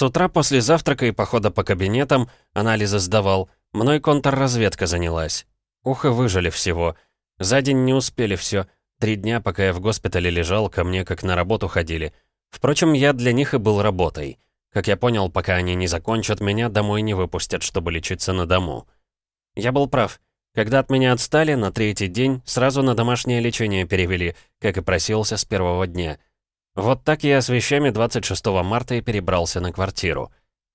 С утра после завтрака и похода по кабинетам, анализы сдавал, мной контрразведка занялась. Ухо выжили всего. За день не успели все. Три дня, пока я в госпитале лежал, ко мне как на работу ходили. Впрочем, я для них и был работой. Как я понял, пока они не закончат, меня домой не выпустят, чтобы лечиться на дому. Я был прав. Когда от меня отстали, на третий день сразу на домашнее лечение перевели, как и просился с первого дня. Вот так я с вещами 26 марта и перебрался на квартиру.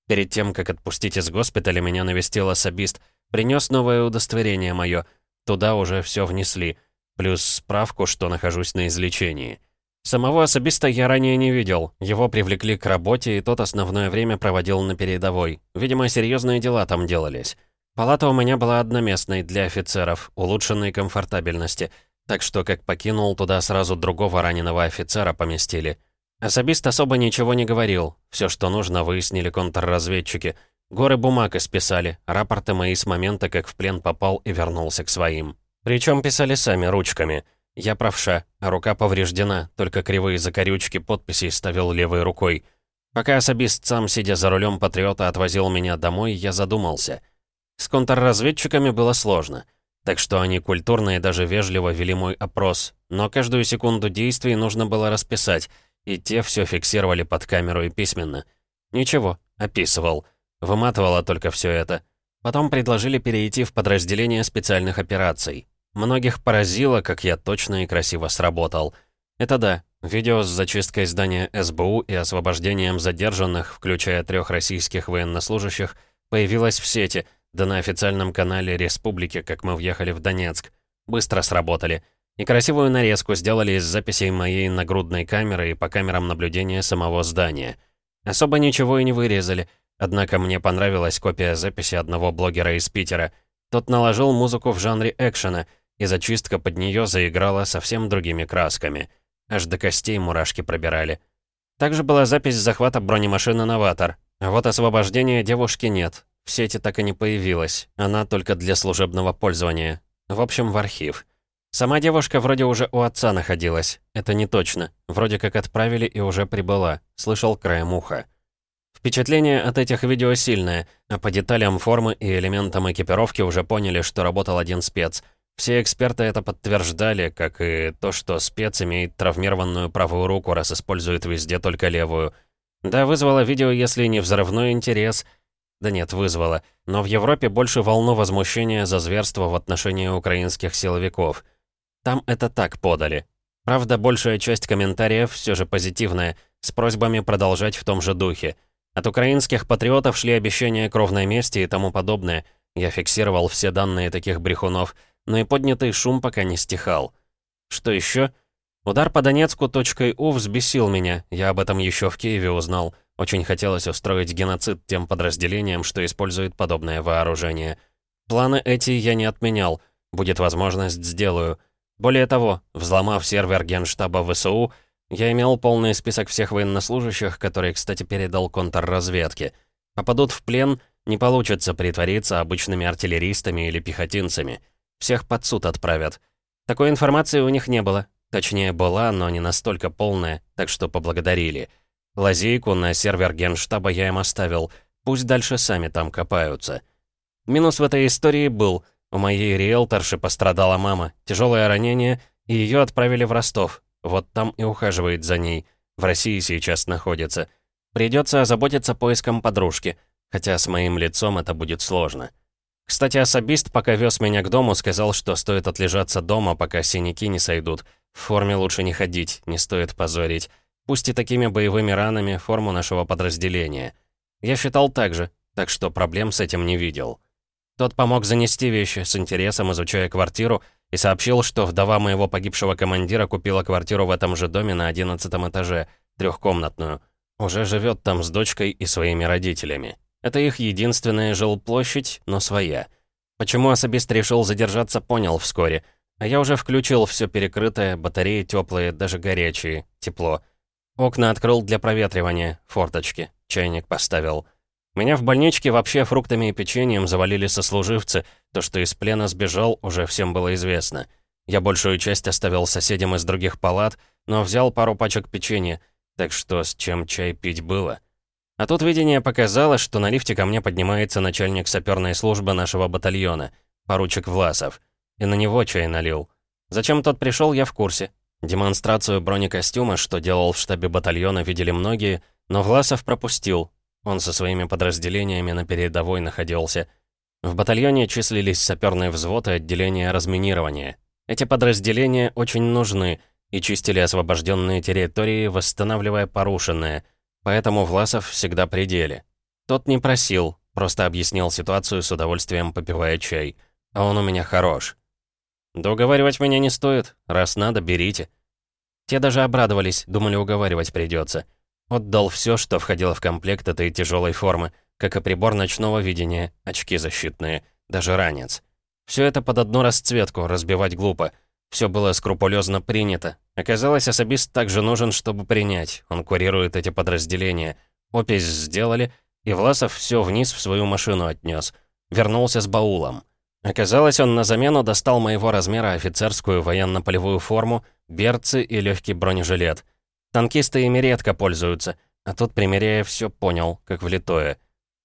Перед тем, как отпустить из госпиталя, меня навестил особист, принес новое удостоверение мое. Туда уже все внесли — Плюс справку, что нахожусь на излечении. Самого особиста я ранее не видел. Его привлекли к работе, и тот основное время проводил на передовой. Видимо, серьезные дела там делались. Палата у меня была одноместной для офицеров, улучшенной комфортабельности. Так что, как покинул, туда сразу другого раненого офицера поместили. Особист особо ничего не говорил. Все, что нужно, выяснили контрразведчики. Горы бумаг исписали, рапорты мои с момента, как в плен попал и вернулся к своим. Причем писали сами ручками. Я правша, а рука повреждена, только кривые закорючки подписей ставил левой рукой. Пока особист сам, сидя за рулем патриота, отвозил меня домой, я задумался. С контрразведчиками было сложно. Так что они культурно и даже вежливо вели мой опрос. Но каждую секунду действий нужно было расписать, и те все фиксировали под камеру и письменно. Ничего, описывал. Выматывало только все это. Потом предложили перейти в подразделение специальных операций. Многих поразило, как я точно и красиво сработал. Это да, видео с зачисткой здания СБУ и освобождением задержанных, включая трех российских военнослужащих, появилось в сети, да на официальном канале Республики, как мы въехали в Донецк. Быстро сработали. И красивую нарезку сделали из записей моей нагрудной камеры и по камерам наблюдения самого здания. Особо ничего и не вырезали, однако мне понравилась копия записи одного блогера из Питера. Тот наложил музыку в жанре экшена — и зачистка под нее заиграла совсем другими красками. Аж до костей мурашки пробирали. Также была запись захвата бронемашины «Новатор». Вот освобождения девушки нет. В сети так и не появилась. Она только для служебного пользования. В общем, в архив. Сама девушка вроде уже у отца находилась. Это не точно. Вроде как отправили и уже прибыла. Слышал краем уха. Впечатление от этих видео сильное, а по деталям формы и элементам экипировки уже поняли, что работал один спец — все эксперты это подтверждали, как и то, что спец имеет травмированную правую руку, раз использует везде только левую. Да, вызвало видео, если не взрывной интерес. Да нет, вызвало. Но в Европе больше волну возмущения за зверство в отношении украинских силовиков. Там это так подали. Правда, большая часть комментариев все же позитивная, с просьбами продолжать в том же духе. От украинских патриотов шли обещания кровной мести и тому подобное. Я фиксировал все данные таких брехунов — но и поднятый шум пока не стихал. Что еще? Удар по Донецку точкой У взбесил меня, я об этом еще в Киеве узнал. Очень хотелось устроить геноцид тем подразделениям, что используют подобное вооружение. Планы эти я не отменял, будет возможность сделаю. Более того, взломав сервер генштаба ВСУ, я имел полный список всех военнослужащих, которые, кстати, передал контрразведке. Попадут в плен, не получится притвориться обычными артиллеристами или пехотинцами. Всех под суд отправят. Такой информации у них не было. Точнее, была, но не настолько полная, так что поблагодарили. Лазейку на сервер генштаба я им оставил. Пусть дальше сами там копаются. Минус в этой истории был. У моей риэлторши пострадала мама. Тяжелое ранение, и ее отправили в Ростов. Вот там и ухаживает за ней. В России сейчас находится. Придется озаботиться поиском подружки. Хотя с моим лицом это будет сложно. Кстати, особист, пока вез меня к дому, сказал, что стоит отлежаться дома, пока синяки не сойдут. В форме лучше не ходить, не стоит позорить. Пусть и такими боевыми ранами форму нашего подразделения. Я считал так же, так что проблем с этим не видел. Тот помог занести вещи, с интересом изучая квартиру, и сообщил, что вдова моего погибшего командира купила квартиру в этом же доме на одиннадцатом этаже, трехкомнатную. Уже живет там с дочкой и своими родителями. Это их единственная жилплощадь, но своя. Почему особист решил задержаться, понял вскоре. А я уже включил все перекрытое, батареи теплые, даже горячие, тепло. Окна открыл для проветривания, форточки, чайник поставил. Меня в больничке вообще фруктами и печеньем завалили сослуживцы, то, что из плена сбежал, уже всем было известно. Я большую часть оставил соседям из других палат, но взял пару пачек печенья, так что с чем чай пить было. А тут видение показало, что на лифте ко мне поднимается начальник саперной службы нашего батальона, поручик Власов. И на него чай налил. Зачем тот пришел, я в курсе. Демонстрацию бронекостюма, что делал в штабе батальона, видели многие, но Власов пропустил. Он со своими подразделениями на передовой находился. В батальоне числились саперные взводы отделения разминирования. Эти подразделения очень нужны и чистили освобожденные территории, восстанавливая порушенные, поэтому Власов всегда при деле. Тот не просил, просто объяснил ситуацию с удовольствием попивая чай. А он у меня хорош. Да уговаривать меня не стоит. Раз надо, берите. Те даже обрадовались, думали, уговаривать придется. Отдал все, что входило в комплект этой тяжелой формы, как и прибор ночного видения, очки защитные, даже ранец. Все это под одну расцветку, разбивать глупо. Все было скрупулезно принято. Оказалось, особист также нужен, чтобы принять. Он курирует эти подразделения. Опись сделали, и Власов все вниз в свою машину отнес. Вернулся с баулом. Оказалось, он на замену достал моего размера офицерскую военно-полевую форму, берцы и легкий бронежилет. Танкисты ими редко пользуются, а тут, примеряя, все понял, как влитое.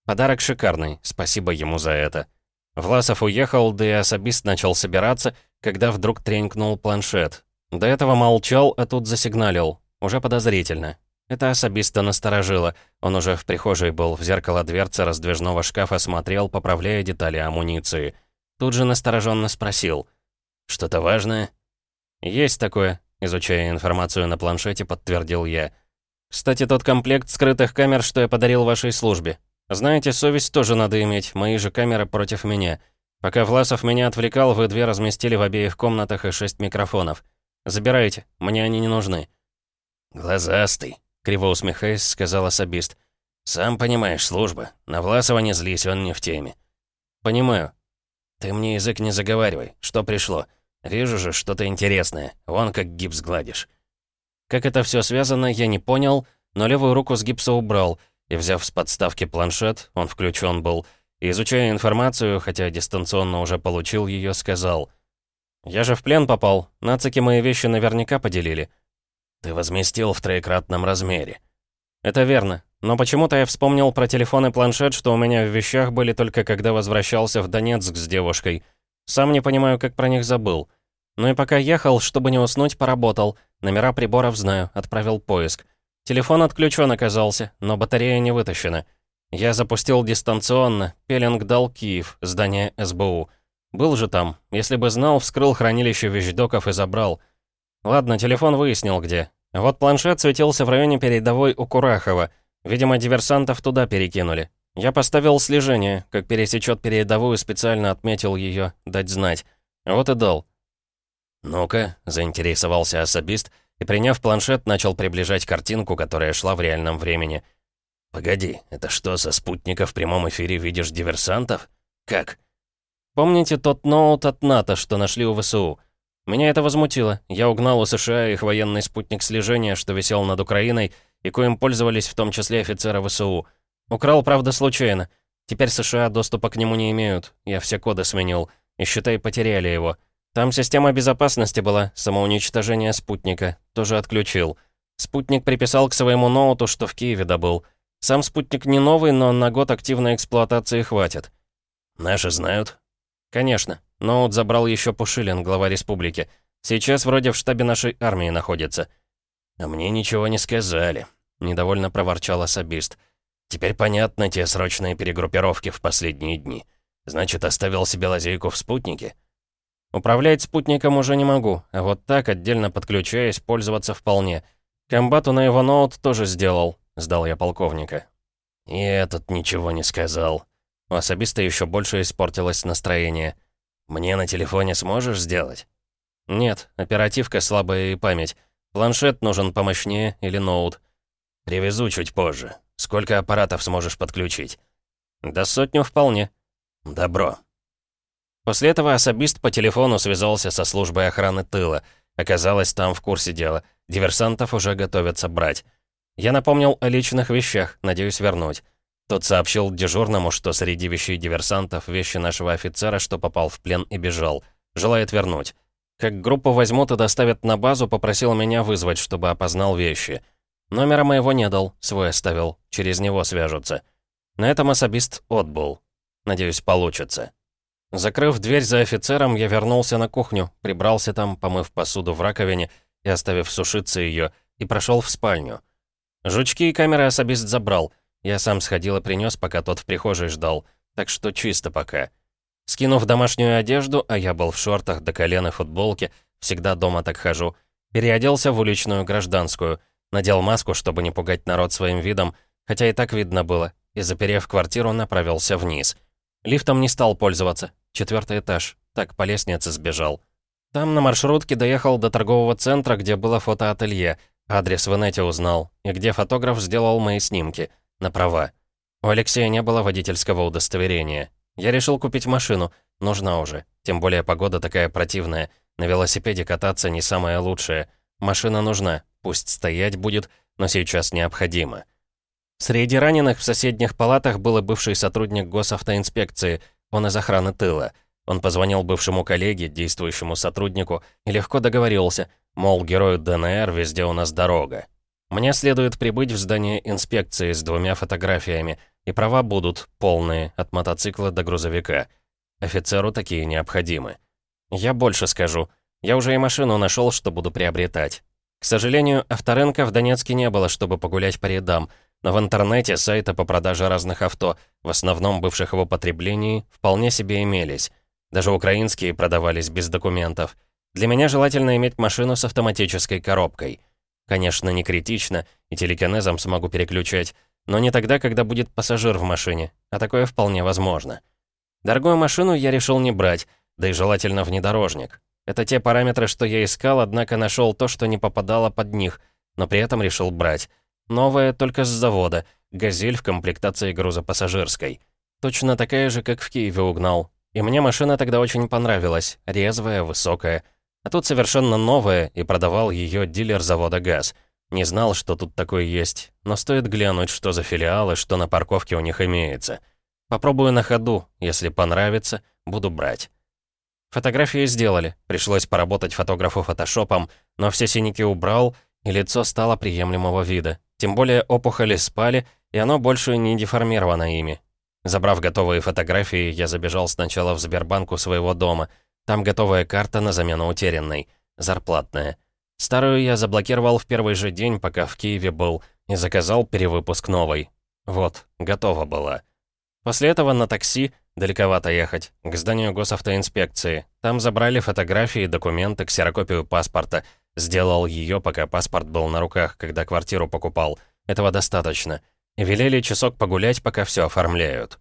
Подарок шикарный, спасибо ему за это. Власов уехал, да и особист начал собираться, когда вдруг тренькнул планшет. До этого молчал, а тут засигналил. Уже подозрительно. Это особисто насторожило. Он уже в прихожей был, в зеркало дверцы раздвижного шкафа смотрел, поправляя детали амуниции. Тут же настороженно спросил. «Что-то важное?» «Есть такое», — изучая информацию на планшете, подтвердил я. «Кстати, тот комплект скрытых камер, что я подарил вашей службе. Знаете, совесть тоже надо иметь, мои же камеры против меня. Пока Власов меня отвлекал, вы две разместили в обеих комнатах и шесть микрофонов. Забирайте, мне они не нужны». «Глазастый», — криво усмехаясь, сказал особист. «Сам понимаешь, служба. На Власова не злись, он не в теме». «Понимаю. «Ты мне язык не заговаривай. Что пришло? Вижу же что-то интересное. Вон как гипс гладишь». Как это все связано, я не понял, но левую руку с гипса убрал, и, взяв с подставки планшет, он включен был, и, изучая информацию, хотя дистанционно уже получил ее, сказал. «Я же в плен попал. Нацики мои вещи наверняка поделили». «Ты возместил в троекратном размере». «Это верно. Но почему-то я вспомнил про телефон и планшет, что у меня в вещах были только когда возвращался в Донецк с девушкой. Сам не понимаю, как про них забыл. Ну и пока ехал, чтобы не уснуть, поработал. Номера приборов знаю, отправил поиск. Телефон отключен оказался, но батарея не вытащена. Я запустил дистанционно, пеленг дал Киев, здание СБУ. Был же там. Если бы знал, вскрыл хранилище вещдоков и забрал. Ладно, телефон выяснил где. Вот планшет светился в районе передовой у Курахова — Видимо, диверсантов туда перекинули. Я поставил слежение, как пересечет передовую, специально отметил ее, дать знать. Вот и дал. «Ну-ка», — заинтересовался особист, и, приняв планшет, начал приближать картинку, которая шла в реальном времени. «Погоди, это что, со спутника в прямом эфире видишь диверсантов? Как?» «Помните тот ноут от НАТО, что нашли у ВСУ?» Меня это возмутило. Я угнал у США их военный спутник слежения, что висел над Украиной, и коим пользовались в том числе офицеры ВСУ. Украл, правда, случайно. Теперь США доступа к нему не имеют. Я все коды сменил. И, считай, потеряли его. Там система безопасности была, самоуничтожение спутника. Тоже отключил. Спутник приписал к своему ноуту, что в Киеве добыл. Сам спутник не новый, но на год активной эксплуатации хватит. Наши знают? Конечно. Ноут забрал еще Пушилин, глава республики. Сейчас вроде в штабе нашей армии находится. «А мне ничего не сказали», — недовольно проворчал особист. «Теперь понятно те срочные перегруппировки в последние дни. Значит, оставил себе лазейку в спутнике?» «Управлять спутником уже не могу, а вот так, отдельно подключаясь, пользоваться вполне. Комбату на его ноут тоже сделал», — сдал я полковника. «И этот ничего не сказал». У особиста еще больше испортилось настроение. «Мне на телефоне сможешь сделать?» «Нет, оперативка слабая и память. Планшет нужен помощнее или ноут. Привезу чуть позже. Сколько аппаратов сможешь подключить? До сотню вполне. Добро. После этого особист по телефону связался со службой охраны тыла. Оказалось, там в курсе дела. Диверсантов уже готовятся брать. Я напомнил о личных вещах, надеюсь вернуть. Тот сообщил дежурному, что среди вещей диверсантов вещи нашего офицера, что попал в плен и бежал. Желает вернуть. Как группу возьмут и доставят на базу, попросил меня вызвать, чтобы опознал вещи. Номера моего не дал, свой оставил, через него свяжутся. На этом особист отбыл. Надеюсь, получится. Закрыв дверь за офицером, я вернулся на кухню, прибрался там, помыв посуду в раковине и оставив сушиться ее, и прошел в спальню. Жучки и камеры особист забрал. Я сам сходил и принес, пока тот в прихожей ждал. Так что чисто пока. Скинув домашнюю одежду, а я был в шортах до колена и футболке, всегда дома так хожу, переоделся в уличную гражданскую, надел маску, чтобы не пугать народ своим видом, хотя и так видно было, и, заперев квартиру, направился вниз. Лифтом не стал пользоваться, четвертый этаж, так по лестнице сбежал. Там на маршрутке доехал до торгового центра, где было фотоателье, адрес в инете узнал, и где фотограф сделал мои снимки, на права. У Алексея не было водительского удостоверения. Я решил купить машину, нужна уже, тем более погода такая противная, на велосипеде кататься не самое лучшее. Машина нужна, пусть стоять будет, но сейчас необходимо. Среди раненых в соседних палатах был и бывший сотрудник госавтоинспекции, он из охраны тыла. Он позвонил бывшему коллеге, действующему сотруднику, и легко договорился, мол, герою ДНР везде у нас дорога. Мне следует прибыть в здание инспекции с двумя фотографиями, и права будут полные, от мотоцикла до грузовика. Офицеру такие необходимы. Я больше скажу. Я уже и машину нашел, что буду приобретать. К сожалению, авторынка в Донецке не было, чтобы погулять по рядам, но в интернете сайты по продаже разных авто, в основном бывших в употреблении, вполне себе имелись. Даже украинские продавались без документов. Для меня желательно иметь машину с автоматической коробкой. Конечно, не критично, и телекинезом смогу переключать, но не тогда, когда будет пассажир в машине, а такое вполне возможно. Дорогую машину я решил не брать, да и желательно внедорожник. Это те параметры, что я искал, однако нашел то, что не попадало под них, но при этом решил брать. Новая только с завода. «Газель» в комплектации грузопассажирской. Точно такая же, как в Киеве угнал. И мне машина тогда очень понравилась. Резвая, высокая. А тут совершенно новая, и продавал ее дилер завода «ГАЗ». Не знал, что тут такое есть, но стоит глянуть, что за филиалы, что на парковке у них имеется. Попробую на ходу, если понравится, буду брать. Фотографии сделали, пришлось поработать фотографу фотошопом, но все синяки убрал, и лицо стало приемлемого вида. Тем более опухоли спали, и оно больше не деформировано ими. Забрав готовые фотографии, я забежал сначала в Сбербанк у своего дома. Там готовая карта на замену утерянной. Зарплатная. Старую я заблокировал в первый же день, пока в Киеве был, и заказал перевыпуск новой. Вот, готова была. После этого на такси, далековато ехать, к зданию госавтоинспекции. Там забрали фотографии, документы, ксерокопию паспорта — Сделал ее, пока паспорт был на руках, когда квартиру покупал. Этого достаточно. И велели часок погулять, пока все оформляют.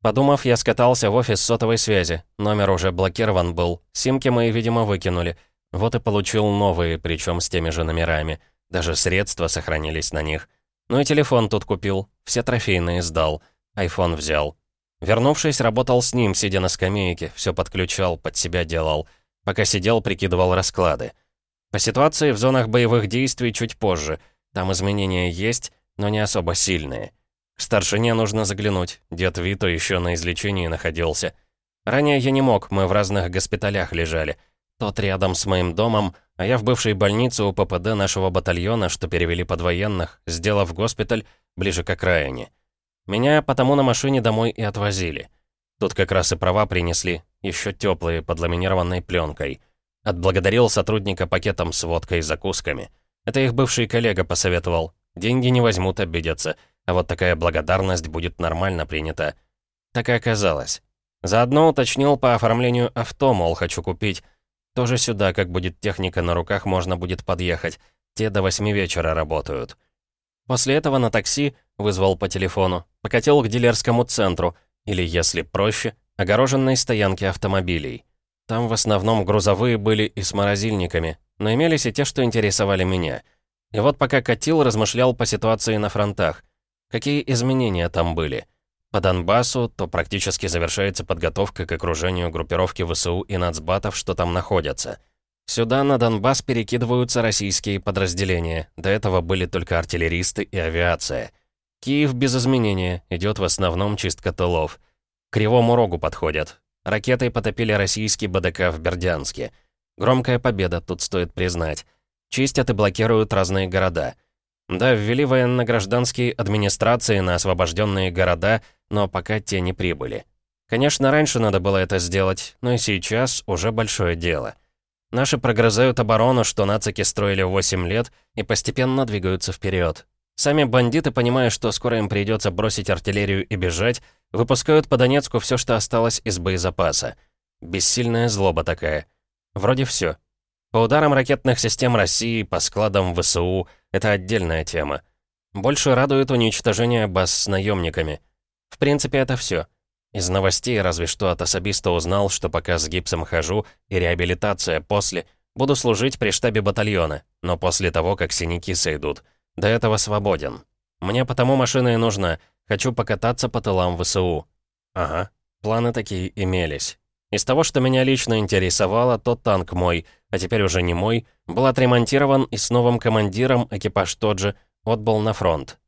Подумав, я скатался в офис сотовой связи. Номер уже блокирован был. Симки мои, видимо, выкинули. Вот и получил новые, причем с теми же номерами. Даже средства сохранились на них. Ну и телефон тут купил. Все трофейные сдал. Айфон взял. Вернувшись, работал с ним, сидя на скамейке. Все подключал, под себя делал. Пока сидел, прикидывал расклады. По ситуации в зонах боевых действий чуть позже. Там изменения есть, но не особо сильные. К старшине нужно заглянуть. Дед Вито еще на излечении находился. Ранее я не мог, мы в разных госпиталях лежали. Тот рядом с моим домом, а я в бывшей больнице у ППД нашего батальона, что перевели под военных, сделав госпиталь ближе к окраине. Меня потому на машине домой и отвозили. Тут как раз и права принесли, еще теплые, под ламинированной пленкой. Отблагодарил сотрудника пакетом с водкой и закусками. Это их бывший коллега посоветовал. Деньги не возьмут, обидятся. А вот такая благодарность будет нормально принята. Так и оказалось. Заодно уточнил по оформлению авто, мол, хочу купить. Тоже сюда, как будет техника на руках, можно будет подъехать. Те до восьми вечера работают. После этого на такси вызвал по телефону, покатил к дилерскому центру, или, если проще, огороженной стоянке автомобилей. Там в основном грузовые были и с морозильниками, но имелись и те, что интересовали меня. И вот пока катил, размышлял по ситуации на фронтах. Какие изменения там были? По Донбассу то практически завершается подготовка к окружению группировки ВСУ и нацбатов, что там находятся. Сюда на Донбасс перекидываются российские подразделения. До этого были только артиллеристы и авиация. Киев без изменения, идет в основном чистка тылов. К Кривому Рогу подходят. Ракетой потопили российский БДК в Бердянске. Громкая победа, тут стоит признать. Чистят и блокируют разные города. Да, ввели военно-гражданские администрации на освобожденные города, но пока те не прибыли. Конечно, раньше надо было это сделать, но и сейчас уже большое дело. Наши прогрызают оборону, что нацики строили 8 лет, и постепенно двигаются вперед. Сами бандиты, понимая, что скоро им придется бросить артиллерию и бежать, выпускают по Донецку все, что осталось из боезапаса. Бессильная злоба такая. Вроде все. По ударам ракетных систем России, по складам ВСУ — это отдельная тема. Больше радует уничтожение баз с наемниками. В принципе, это все. Из новостей разве что от особиста узнал, что пока с гипсом хожу и реабилитация после, буду служить при штабе батальона, но после того, как синяки сойдут. До этого свободен. Мне потому машина и нужна. Хочу покататься по тылам ВСУ. Ага, планы такие имелись. Из того, что меня лично интересовало, то танк мой, а теперь уже не мой, был отремонтирован и с новым командиром, экипаж тот же, отбыл на фронт.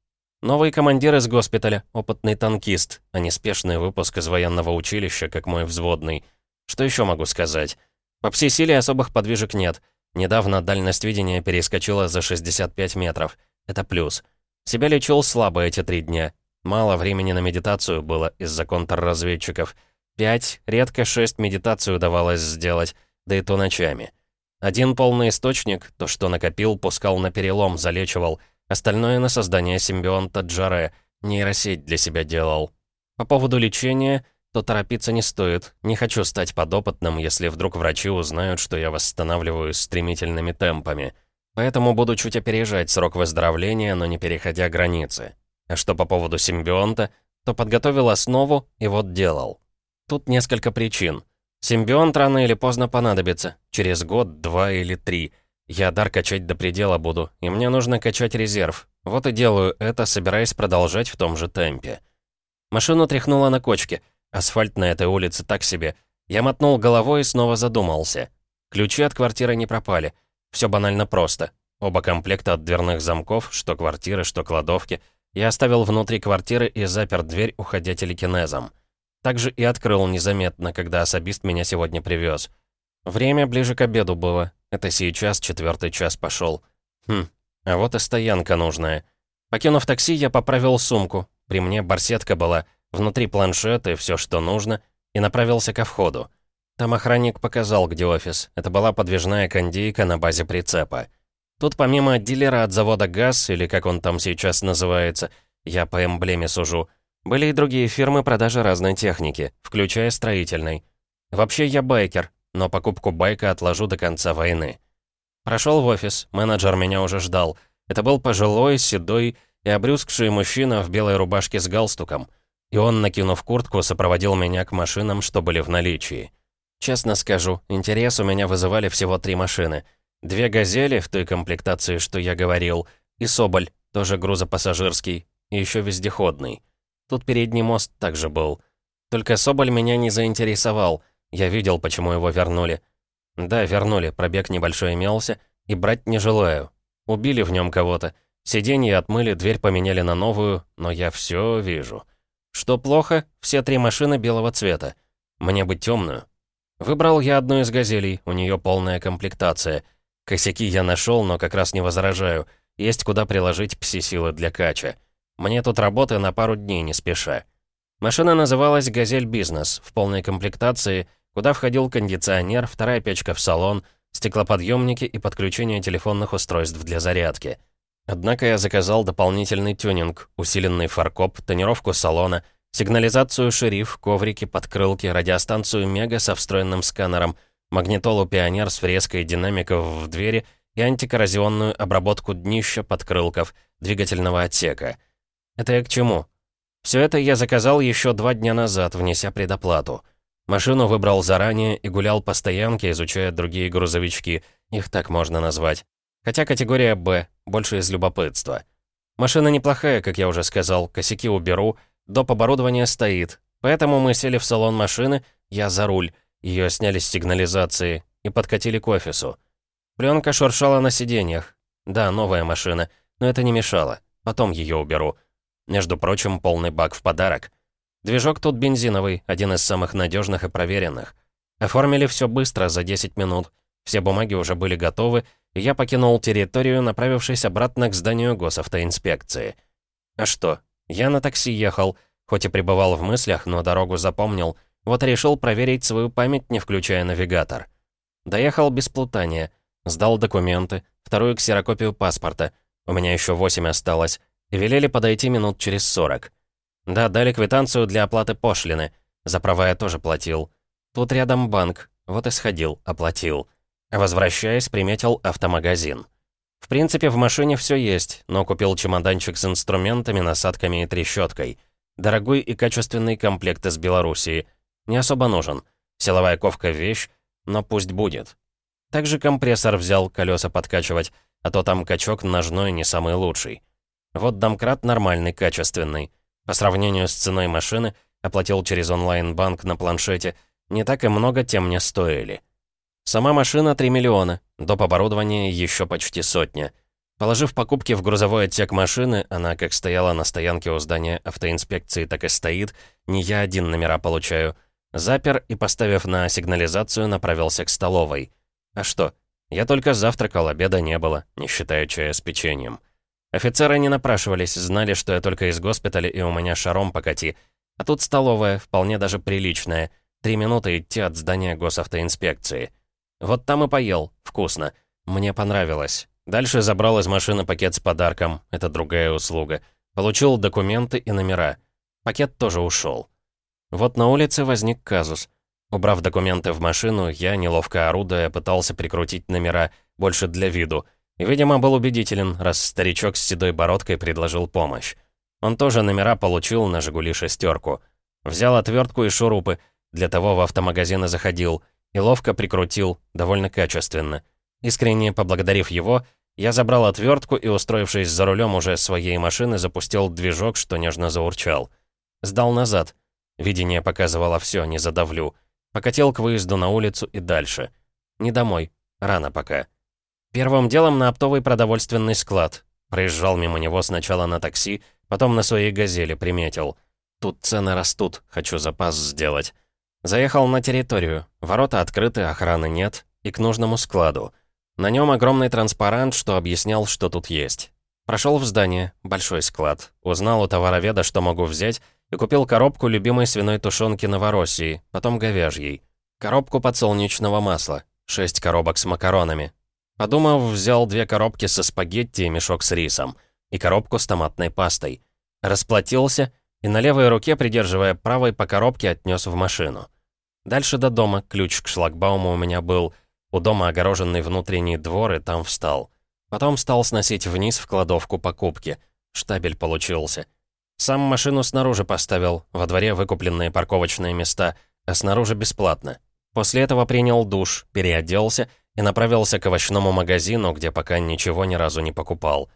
Новый командир из госпиталя, опытный танкист, а не спешный выпуск из военного училища, как мой взводный. Что еще могу сказать? По пси-силе особых подвижек нет. Недавно дальность видения перескочила за 65 метров. Это плюс. Себя лечил слабо эти три дня. Мало времени на медитацию было из-за контрразведчиков. Пять, редко шесть медитацию удавалось сделать, да и то ночами. Один полный источник, то, что накопил, пускал на перелом, залечивал. Остальное на создание симбионта Джаре, нейросеть для себя делал. По поводу лечения, то торопиться не стоит. Не хочу стать подопытным, если вдруг врачи узнают, что я восстанавливаюсь стремительными темпами. Поэтому буду чуть опережать срок выздоровления, но не переходя границы. А что по поводу симбионта, то подготовил основу и вот делал. Тут несколько причин. Симбионт рано или поздно понадобится. Через год, два или три. Я дар качать до предела буду, и мне нужно качать резерв. Вот и делаю это, собираясь продолжать в том же темпе. Машину тряхнуло на кочке. Асфальт на этой улице так себе. Я мотнул головой и снова задумался. Ключи от квартиры не пропали. Все банально просто. Оба комплекта от дверных замков, что квартиры, что кладовки, я оставил внутри квартиры и запер дверь, уходя телекинезом. Также и открыл незаметно, когда особист меня сегодня привез. Время ближе к обеду было. Это сейчас четвертый час пошел. Хм, а вот и стоянка нужная. Покинув такси, я поправил сумку. При мне барсетка была, внутри планшет и все, что нужно, и направился ко входу. Там охранник показал, где офис. Это была подвижная кондейка на базе прицепа. Тут помимо дилера от завода «ГАЗ», или как он там сейчас называется, я по эмблеме сужу, были и другие фирмы продажи разной техники, включая строительной. Вообще я байкер, но покупку байка отложу до конца войны. Прошел в офис, менеджер меня уже ждал. Это был пожилой, седой и обрюзгший мужчина в белой рубашке с галстуком. И он, накинув куртку, сопроводил меня к машинам, что были в наличии. Честно скажу, интерес у меня вызывали всего три машины. Две «Газели» в той комплектации, что я говорил, и «Соболь», тоже грузопассажирский, и еще вездеходный. Тут передний мост также был. Только Соболь меня не заинтересовал. Я видел, почему его вернули. Да, вернули, пробег небольшой имелся, и брать не желаю. Убили в нем кого-то. Сиденье отмыли, дверь поменяли на новую, но я все вижу. Что плохо, все три машины белого цвета. Мне бы темную. Выбрал я одну из «Газелей», у нее полная комплектация. Косяки я нашел, но как раз не возражаю. Есть куда приложить пси-силы для кача. Мне тут работы на пару дней не спеша. Машина называлась «Газель Бизнес» в полной комплектации, куда входил кондиционер, вторая печка в салон, стеклоподъемники и подключение телефонных устройств для зарядки. Однако я заказал дополнительный тюнинг, усиленный фаркоп, тонировку салона, сигнализацию «Шериф», коврики, подкрылки, радиостанцию «Мега» со встроенным сканером, магнитолу «Пионер» с фреской динамиков в двери и антикоррозионную обработку днища подкрылков, двигательного отсека — это я к чему? Все это я заказал еще два дня назад, внеся предоплату. Машину выбрал заранее и гулял по стоянке, изучая другие грузовички, их так можно назвать. Хотя категория «Б», больше из любопытства. Машина неплохая, как я уже сказал, косяки уберу, доп. оборудование стоит. Поэтому мы сели в салон машины, я за руль, ее сняли с сигнализации и подкатили к офису. Пленка шуршала на сиденьях. Да, новая машина, но это не мешало. Потом ее уберу. Между прочим, полный бак в подарок. Движок тут бензиновый, один из самых надежных и проверенных. Оформили все быстро, за 10 минут. Все бумаги уже были готовы, и я покинул территорию, направившись обратно к зданию госавтоинспекции. А что? Я на такси ехал, хоть и пребывал в мыслях, но дорогу запомнил, вот решил проверить свою память, не включая навигатор. Доехал без плутания, сдал документы, вторую ксерокопию паспорта, у меня еще восемь осталось, и велели подойти минут через сорок. Да, дали квитанцию для оплаты пошлины, за права я тоже платил. Тут рядом банк, вот и сходил, оплатил. Возвращаясь, приметил автомагазин. В принципе, в машине все есть, но купил чемоданчик с инструментами, насадками и трещоткой. Дорогой и качественный комплект из Белоруссии. Не особо нужен. Силовая ковка — вещь, но пусть будет. Также компрессор взял, колеса подкачивать, а то там качок ножной не самый лучший. Вот домкрат нормальный, качественный. По сравнению с ценой машины, оплатил через онлайн-банк на планшете, не так и много тем не стоили. Сама машина 3 миллиона, доп. оборудования еще почти сотня. Положив покупки в грузовой отсек машины, она как стояла на стоянке у здания автоинспекции, так и стоит, не я один номера получаю. Запер и, поставив на сигнализацию, направился к столовой. А что? Я только завтракал, обеда не было, не считая чая с печеньем. Офицеры не напрашивались, знали, что я только из госпиталя и у меня шаром покати. А тут столовая, вполне даже приличная. Три минуты идти от здания госавтоинспекции. Вот там и поел, вкусно. Мне понравилось. Дальше забрал из машины пакет с подарком, это другая услуга. Получил документы и номера. Пакет тоже ушел. Вот на улице возник казус. Убрав документы в машину, я, неловко орудуя, пытался прикрутить номера, больше для виду. И, видимо, был убедителен, раз старичок с седой бородкой предложил помощь. Он тоже номера получил на «Жигули» шестерку. Взял отвертку и шурупы, для того в автомагазин заходил, и ловко прикрутил, довольно качественно. Искренне поблагодарив его, я забрал отвертку и, устроившись за рулем уже своей машины, запустил движок, что нежно заурчал. Сдал назад. Видение показывало все, не задавлю. Покатил к выезду на улицу и дальше. Не домой. Рано пока. Первым делом на оптовый продовольственный склад. Проезжал мимо него сначала на такси, потом на своей «Газели» приметил. Тут цены растут, хочу запас сделать. Заехал на территорию. Ворота открыты, охраны нет. И к нужному складу. На нем огромный транспарант, что объяснял, что тут есть. Прошел в здание, большой склад. Узнал у товароведа, что могу взять, и купил коробку любимой свиной тушенки Новороссии, потом говяжьей. Коробку подсолнечного масла, шесть коробок с макаронами. Подумав, взял две коробки со спагетти и мешок с рисом, и коробку с томатной пастой. Расплатился и на левой руке, придерживая правой по коробке, отнес в машину. Дальше до дома, ключ к шлагбауму у меня был. У дома огороженный внутренний двор, и там встал. Потом стал сносить вниз в кладовку покупки. Штабель получился. Сам машину снаружи поставил, во дворе выкупленные парковочные места, а снаружи бесплатно. После этого принял душ, переоделся и направился к овощному магазину, где пока ничего ни разу не покупал.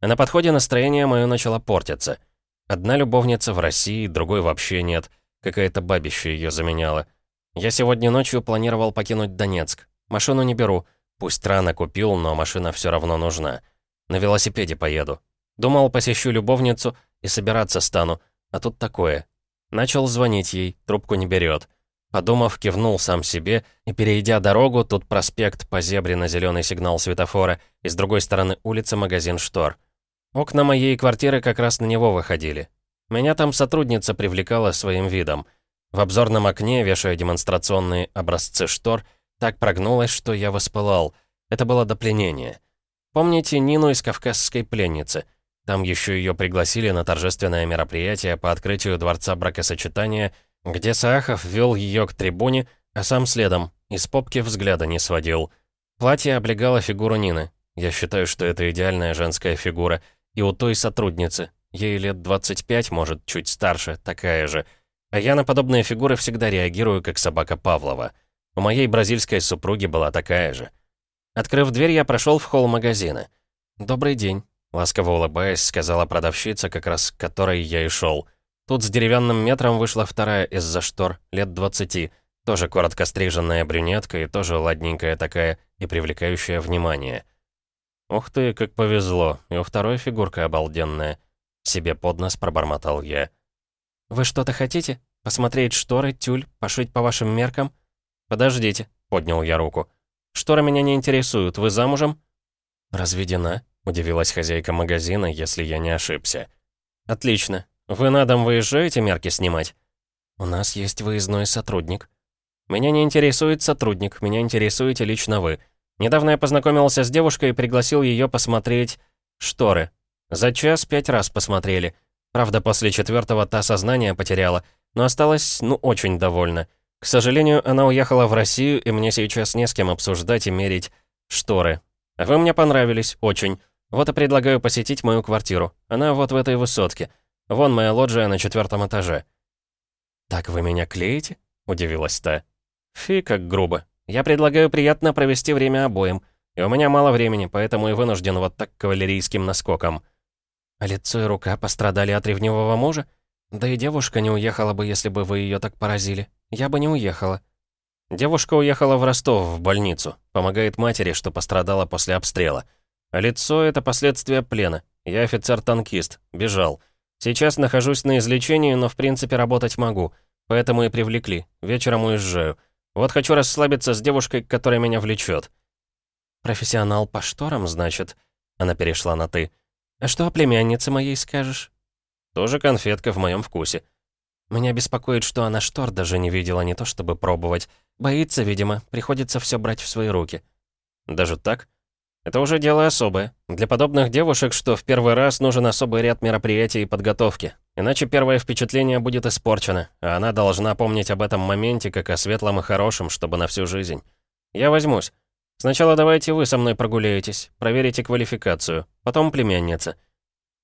А на подходе настроение мое начало портиться. Одна любовница в России, другой вообще нет. Какая-то бабища ее заменяла. Я сегодня ночью планировал покинуть Донецк. Машину не беру. Пусть рано купил, но машина все равно нужна. На велосипеде поеду. Думал, посещу любовницу — и собираться стану, а тут такое. Начал звонить ей, трубку не берет. Подумав, кивнул сам себе, и, перейдя дорогу, тут проспект по зебре на зеленый сигнал светофора, и с другой стороны улицы магазин штор. Окна моей квартиры как раз на него выходили. Меня там сотрудница привлекала своим видом. В обзорном окне, вешая демонстрационные образцы штор, так прогнулась, что я воспылал. Это было до пленения. Помните Нину из «Кавказской пленницы»? Там еще ее пригласили на торжественное мероприятие по открытию Дворца бракосочетания, где Саахов вел ее к трибуне, а сам следом, из попки взгляда не сводил. Платье облегало фигуру Нины. Я считаю, что это идеальная женская фигура. И у той сотрудницы. Ей лет 25, может, чуть старше, такая же. А я на подобные фигуры всегда реагирую, как собака Павлова. У моей бразильской супруги была такая же. Открыв дверь, я прошел в холл магазина. «Добрый день», Ласково улыбаясь, сказала продавщица, как раз к которой я и шел. Тут с деревянным метром вышла вторая из-за штор, лет двадцати, тоже коротко стриженная брюнетка и тоже ладненькая такая и привлекающая внимание. «Ух ты, как повезло, и у второй фигурка обалденная», — себе под нос пробормотал я. «Вы что-то хотите? Посмотреть шторы, тюль, пошить по вашим меркам?» «Подождите», — поднял я руку. «Шторы меня не интересуют, вы замужем?» «Разведена?» — удивилась хозяйка магазина, если я не ошибся. «Отлично. Вы на дом выезжаете мерки снимать?» «У нас есть выездной сотрудник». «Меня не интересует сотрудник, меня интересуете лично вы. Недавно я познакомился с девушкой и пригласил ее посмотреть шторы. За час пять раз посмотрели. Правда, после четвертого та сознание потеряла, но осталась, ну, очень довольна. К сожалению, она уехала в Россию, и мне сейчас не с кем обсуждать и мерить шторы. Вы мне понравились, очень. Вот и предлагаю посетить мою квартиру. Она вот в этой высотке. Вон моя лоджия на четвертом этаже». «Так вы меня клеите?» — удивилась та. «Фи, как грубо. Я предлагаю приятно провести время обоим. И у меня мало времени, поэтому и вынужден вот так кавалерийским наскоком». «А лицо и рука пострадали от ревнивого мужа? Да и девушка не уехала бы, если бы вы ее так поразили. Я бы не уехала». Девушка уехала в Ростов, в больницу. Помогает матери, что пострадала после обстрела. А лицо — это последствия плена. Я офицер-танкист. Бежал. Сейчас нахожусь на излечении, но в принципе работать могу. Поэтому и привлекли. Вечером уезжаю. Вот хочу расслабиться с девушкой, которая меня влечет. «Профессионал по шторам, значит?» Она перешла на «ты». «А что о племяннице моей скажешь?» «Тоже конфетка в моем вкусе». «Меня беспокоит, что она штор даже не видела, не то чтобы пробовать. Боится, видимо, приходится все брать в свои руки». «Даже так?» Это уже дело особое. Для подобных девушек, что в первый раз нужен особый ряд мероприятий и подготовки. Иначе первое впечатление будет испорчено, а она должна помнить об этом моменте как о светлом и хорошем, чтобы на всю жизнь. Я возьмусь. Сначала давайте вы со мной прогуляетесь, проверите квалификацию, потом племянница.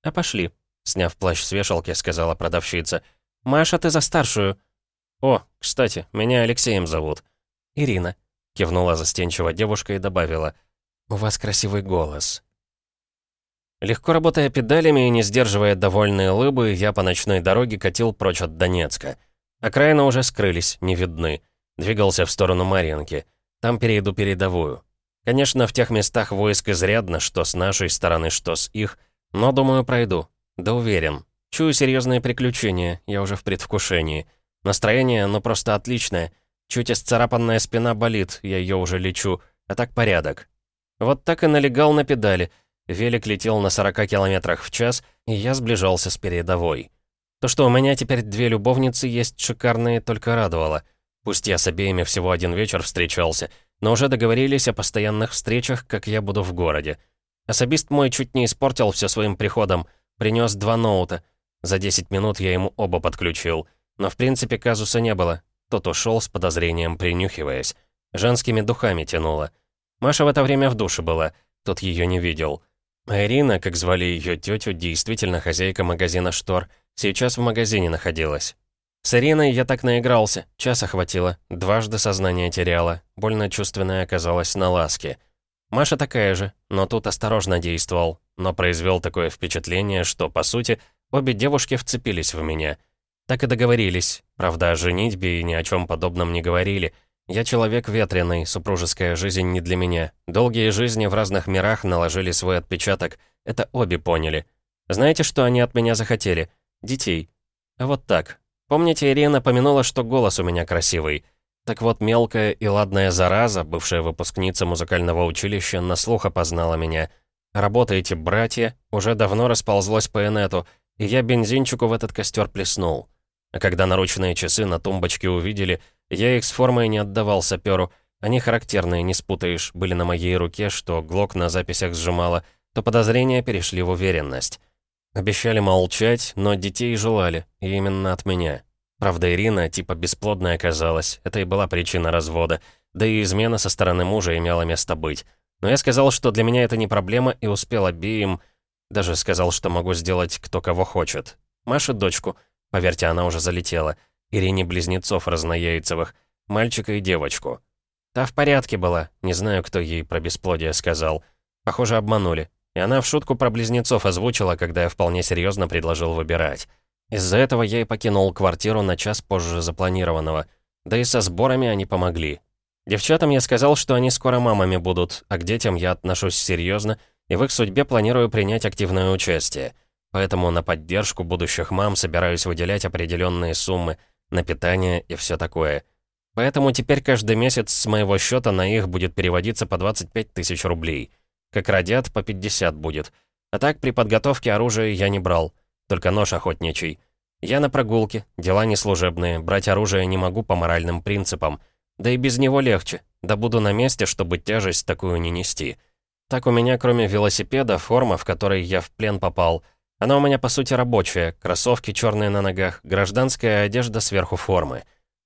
А пошли, сняв плащ с вешалки, сказала продавщица. Маша, ты за старшую. О, кстати, меня Алексеем зовут. Ирина. Кивнула застенчиво девушка и добавила — «У вас красивый голос». Легко работая педалями и не сдерживая довольные лыбы, я по ночной дороге катил прочь от Донецка. Окраины уже скрылись, не видны. Двигался в сторону Марьинки. Там перейду передовую. Конечно, в тех местах войск изрядно, что с нашей стороны, что с их, но, думаю, пройду. Да уверен. Чую серьезные приключения, я уже в предвкушении. Настроение, ну просто отличное. Чуть исцарапанная спина болит, я ее уже лечу, а так порядок. Вот так и налегал на педали. Велик летел на 40 километрах в час, и я сближался с передовой. То, что у меня теперь две любовницы есть шикарные, только радовало. Пусть я с обеими всего один вечер встречался, но уже договорились о постоянных встречах, как я буду в городе. Особист мой чуть не испортил все своим приходом. Принес два ноута. За 10 минут я ему оба подключил. Но в принципе казуса не было. Тот ушел с подозрением, принюхиваясь. Женскими духами тянуло. Маша в это время в душе была, тот ее не видел. А Ирина, как звали ее тетю, действительно хозяйка магазина «Штор», сейчас в магазине находилась. С Ириной я так наигрался, часа хватило, дважды сознание теряла, больно чувственная оказалась на ласке. Маша такая же, но тут осторожно действовал, но произвел такое впечатление, что, по сути, обе девушки вцепились в меня. Так и договорились, правда, о женитьбе и ни о чем подобном не говорили — я человек ветреный, супружеская жизнь не для меня. Долгие жизни в разных мирах наложили свой отпечаток. Это обе поняли. Знаете, что они от меня захотели? Детей. Вот так. Помните, Ирина помянула, что голос у меня красивый. Так вот, мелкая и ладная зараза, бывшая выпускница музыкального училища, на слух опознала меня. Работаете, братья, уже давно расползлось по инету, и я бензинчику в этот костер плеснул. А когда наручные часы на тумбочке увидели, я их с формой не отдавал саперу. Они характерные, не спутаешь, были на моей руке, что Глок на записях сжимала, то подозрения перешли в уверенность. Обещали молчать, но детей желали, и именно от меня. Правда, Ирина типа бесплодная оказалась, это и была причина развода, да и измена со стороны мужа имела место быть. Но я сказал, что для меня это не проблема, и успел обеим... Даже сказал, что могу сделать кто кого хочет. Маше дочку, поверьте, она уже залетела — Ирине близнецов разнояйцевых, мальчика и девочку. Та в порядке была, не знаю, кто ей про бесплодие сказал. Похоже, обманули. И она в шутку про близнецов озвучила, когда я вполне серьезно предложил выбирать. Из-за этого я и покинул квартиру на час позже запланированного. Да и со сборами они помогли. Девчатам я сказал, что они скоро мамами будут, а к детям я отношусь серьезно и в их судьбе планирую принять активное участие. Поэтому на поддержку будущих мам собираюсь выделять определенные суммы – на питание и все такое. Поэтому теперь каждый месяц с моего счета на их будет переводиться по 25 тысяч рублей. Как родят, по 50 будет. А так, при подготовке оружия я не брал. Только нож охотничий. Я на прогулке, дела не служебные, брать оружие не могу по моральным принципам. Да и без него легче. Да буду на месте, чтобы тяжесть такую не нести. Так у меня, кроме велосипеда, форма, в которой я в плен попал. Она у меня, по сути, рабочая. Кроссовки черные на ногах, гражданская одежда сверху формы.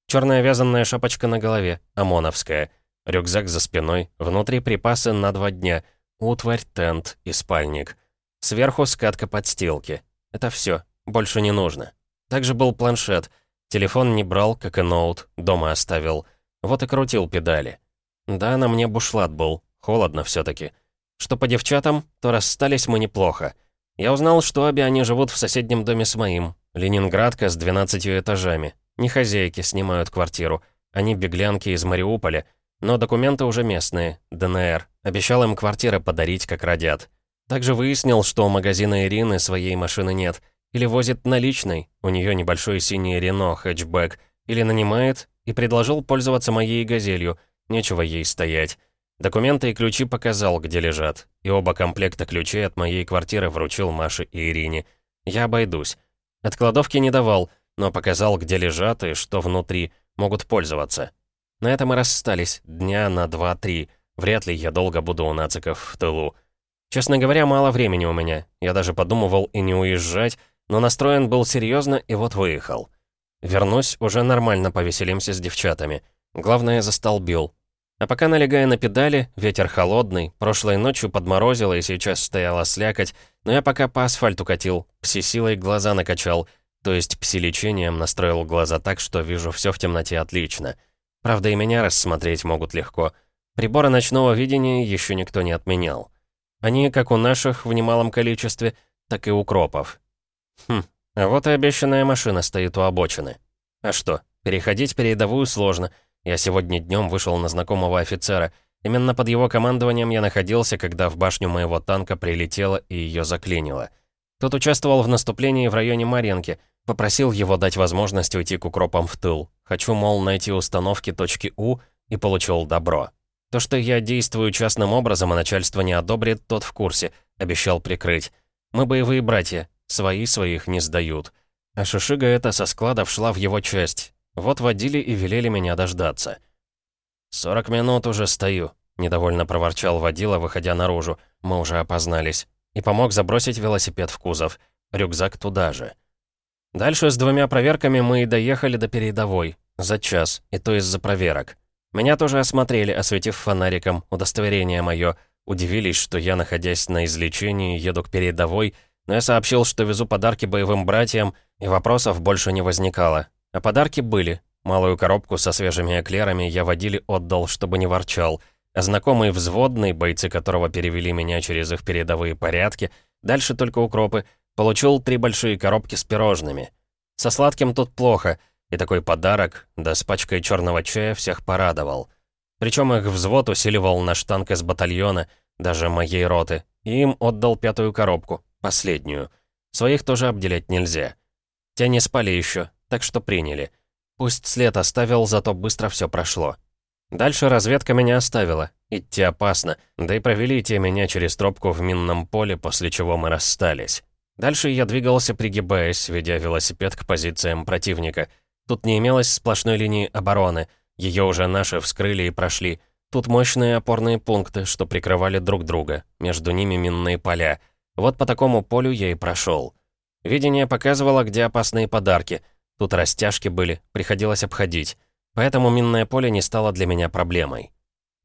Черная вязаная шапочка на голове, ОМОНовская. Рюкзак за спиной, внутри припасы на два дня. Утварь, тент и спальник. Сверху скатка подстилки. Это все, больше не нужно. Также был планшет. Телефон не брал, как и ноут, дома оставил. Вот и крутил педали. Да, на мне бушлат был, холодно все таки Что по девчатам, то расстались мы неплохо. Я узнал, что обе они живут в соседнем доме с моим. Ленинградка с 12 этажами. Не хозяйки снимают квартиру. Они беглянки из Мариуполя. Но документы уже местные, ДНР. Обещал им квартиры подарить, как родят. Также выяснил, что у магазина Ирины своей машины нет. Или возит наличной, у нее небольшой синий Рено хэтчбэк, или нанимает, и предложил пользоваться моей «Газелью», нечего ей стоять. Документы и ключи показал, где лежат, и оба комплекта ключей от моей квартиры вручил Маше и Ирине. Я обойдусь. От кладовки не давал, но показал, где лежат и что внутри, могут пользоваться. На этом и расстались, дня на два-три. Вряд ли я долго буду у нациков в тылу. Честно говоря, мало времени у меня. Я даже подумывал и не уезжать, но настроен был серьезно и вот выехал. Вернусь, уже нормально повеселимся с девчатами. Главное, застолбил. А пока налегая на педали, ветер холодный, прошлой ночью подморозило и сейчас стояла слякоть, но я пока по асфальту катил, пси-силой глаза накачал, то есть пси-лечением настроил глаза так, что вижу все в темноте отлично. Правда, и меня рассмотреть могут легко. Приборы ночного видения еще никто не отменял. Они, как у наших, в немалом количестве, так и у кропов. Хм, а вот и обещанная машина стоит у обочины. А что, переходить передовую сложно. Я сегодня днем вышел на знакомого офицера. Именно под его командованием я находился, когда в башню моего танка прилетело и ее заклинило. Тот участвовал в наступлении в районе Марьинки, попросил его дать возможность уйти к укропам в тыл. Хочу, мол, найти установки точки У, и получил добро. То, что я действую частным образом, а начальство не одобрит, тот в курсе, обещал прикрыть. Мы боевые братья, Свои своих не сдают. А Шишига это со складов шла в его часть. Вот водили и велели меня дождаться. «Сорок минут уже стою», — недовольно проворчал водила, выходя наружу. Мы уже опознались. И помог забросить велосипед в кузов. Рюкзак туда же. Дальше с двумя проверками мы и доехали до передовой. За час, и то из-за проверок. Меня тоже осмотрели, осветив фонариком, удостоверение мое. Удивились, что я, находясь на излечении, еду к передовой — но я сообщил, что везу подарки боевым братьям, и вопросов больше не возникало. А подарки были. Малую коробку со свежими эклерами я водили отдал, чтобы не ворчал. А знакомый взводный, бойцы которого перевели меня через их передовые порядки, дальше только укропы, получил три большие коробки с пирожными. Со сладким тут плохо, и такой подарок, да с пачкой черного чая всех порадовал. Причем их взвод усиливал наш танк из батальона, даже моей роты, и им отдал пятую коробку, Последнюю. Своих тоже обделять нельзя. Те не спали еще, так что приняли. Пусть след оставил, зато быстро все прошло. Дальше разведка меня оставила. Идти опасно, да и провели те меня через тропку в минном поле, после чего мы расстались. Дальше я двигался, пригибаясь, ведя велосипед к позициям противника. Тут не имелось сплошной линии обороны. Ее уже наши вскрыли и прошли. Тут мощные опорные пункты, что прикрывали друг друга. Между ними минные поля. Вот по такому полю я и прошел. Видение показывало, где опасные подарки. Тут растяжки были, приходилось обходить. Поэтому минное поле не стало для меня проблемой.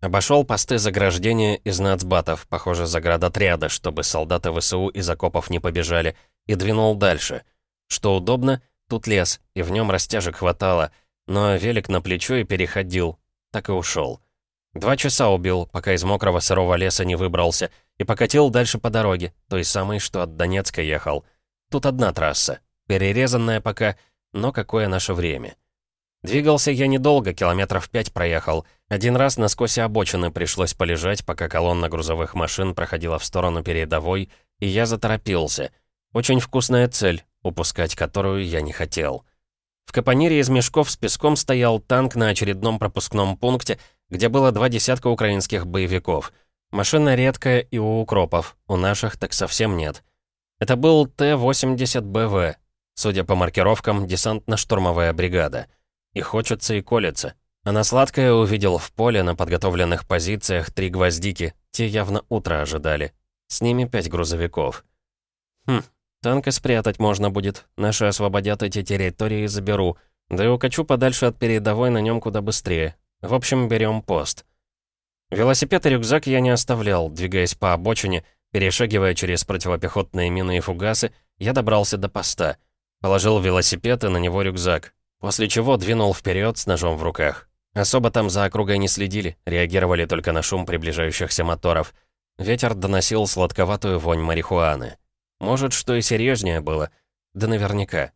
Обошел посты заграждения из нацбатов, похоже, заградотряда, чтобы солдаты ВСУ из окопов не побежали, и двинул дальше. Что удобно, тут лес, и в нем растяжек хватало, но велик на плечо и переходил. Так и ушел. Два часа убил, пока из мокрого сырого леса не выбрался, и покатил дальше по дороге, той самой, что от Донецка ехал. Тут одна трасса, перерезанная пока, но какое наше время. Двигался я недолго, километров пять проехал. Один раз на скосе обочины пришлось полежать, пока колонна грузовых машин проходила в сторону передовой, и я заторопился. Очень вкусная цель, упускать которую я не хотел. В капонире из мешков с песком стоял танк на очередном пропускном пункте, где было два десятка украинских боевиков — Машина редкая и у укропов, у наших так совсем нет. Это был Т-80БВ, судя по маркировкам, десантно-штурмовая бригада. И хочется, и колется. А на сладкое увидел в поле на подготовленных позициях три гвоздики, те явно утро ожидали. С ними пять грузовиков. Хм, танк и спрятать можно будет. Наши освободят эти территории и заберу. Да и укачу подальше от передовой на нем куда быстрее. В общем, берем пост. Велосипед и рюкзак я не оставлял, двигаясь по обочине, перешагивая через противопехотные мины и фугасы, я добрался до поста. Положил велосипед и на него рюкзак, после чего двинул вперед с ножом в руках. Особо там за округой не следили, реагировали только на шум приближающихся моторов. Ветер доносил сладковатую вонь марихуаны. Может, что и серьезнее было? Да наверняка.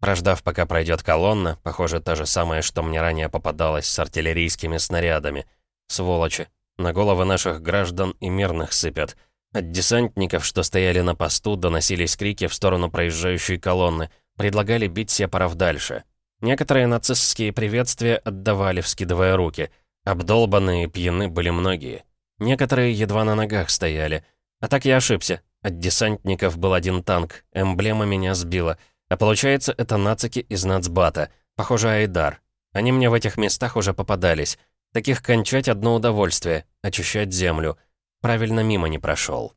Прождав, пока пройдет колонна, похоже, та же самая, что мне ранее попадалась с артиллерийскими снарядами. Сволочи. На головы наших граждан и мирных сыпят. От десантников, что стояли на посту, доносились крики в сторону проезжающей колонны. Предлагали бить сепаров дальше. Некоторые нацистские приветствия отдавали, вскидывая руки. Обдолбанные пьяны были многие. Некоторые едва на ногах стояли. А так я ошибся. От десантников был один танк. Эмблема меня сбила. А получается, это нацики из нацбата. Похоже, Айдар. Они мне в этих местах уже попадались. Таких кончать одно удовольствие. Очищать землю. Правильно мимо не прошел.